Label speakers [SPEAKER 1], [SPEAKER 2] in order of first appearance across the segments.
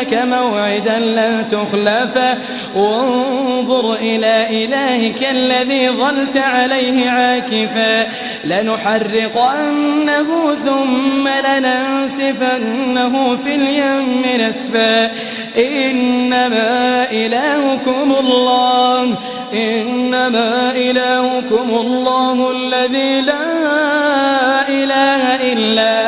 [SPEAKER 1] لك موعدا لن تخلفه وانظر إلى إلهك الذي ظلت عليه عاكفا. لنحرقنه ثم لننسفنه في اليم نسفا. إنما إلهكم الله. إنما إلهكم الله الذي لا إله إلا هو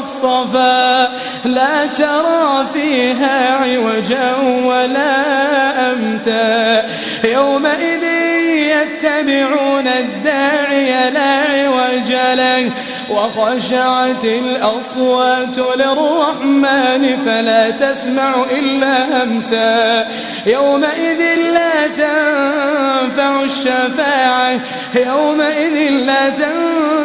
[SPEAKER 1] صفصفا لا ترى فيها عوجا ولا أمتا. يومئذ يتبعون الداعي لا عوج له. وخشعت الأصوات للرحمن فلا تسمع إلا همسا. يومئذ لا تنفع الشفاعة. يومئذ لا تنفع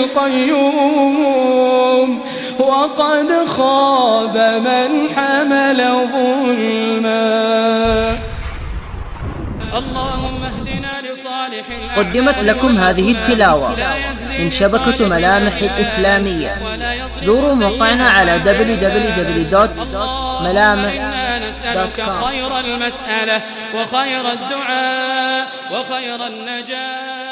[SPEAKER 1] القيوم. وقد خاب من حمل ظلما. اللهم اهدنا لصالح
[SPEAKER 2] قدمت لكم هذه التلاوة. من شبكة ملامح الإسلامية زوروا موقعنا على www.ملامح.com
[SPEAKER 1] خير المسألة وخير الدعاء وخير النجاة.